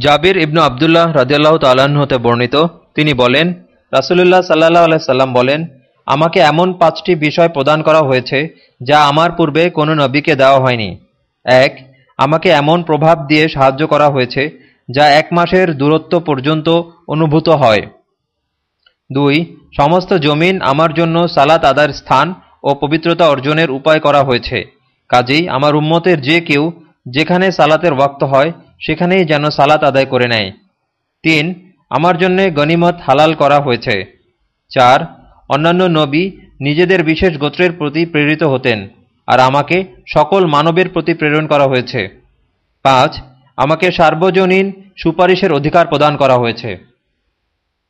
জাবির ইবনু আবদুল্লাহ তাল্লাহ্ন হতে বর্ণিত। তিনি বলেন, রাসুলুল্লাহ সাল্লাহ আলাইসাল্লাম বলেন, আমাকে এমন পাঁচটি বিষয় প্রদান করা হয়েছে যা আমার পূর্বে কোনো নবীকে দেওয়া হয়নি। এক, আমাকে এমন প্রভাব দিয়ে সাহায্য করা হয়েছে যা এক মাসের দূরত্ব পর্যন্ত অনুভূত হয়। দুই, সমস্ত জমিন আমার জন্য সালাত আদার স্থান ও পবিত্রতা অর্জনের উপায় করা হয়েছে। কাজেই আমার উম্মতের যে কেউ যেখানে সালাতের ওয়াক্ত হয় সেখানেই যেন সালাত আদায় করে নেয়। তিন, আমার জন্যে গনিমত হালাল করা হয়েছে। চার, অন্যান্য নবী নিজেদের বিশেষ গোত্রের প্রতি প্রেরিত হতেন আর আমাকে সকল মানবের প্রতি প্রেরণ করা হয়েছে। পাঁচ, আমাকে সার্বজনীন সুপারিশের অধিকার প্রদান করা হয়েছে।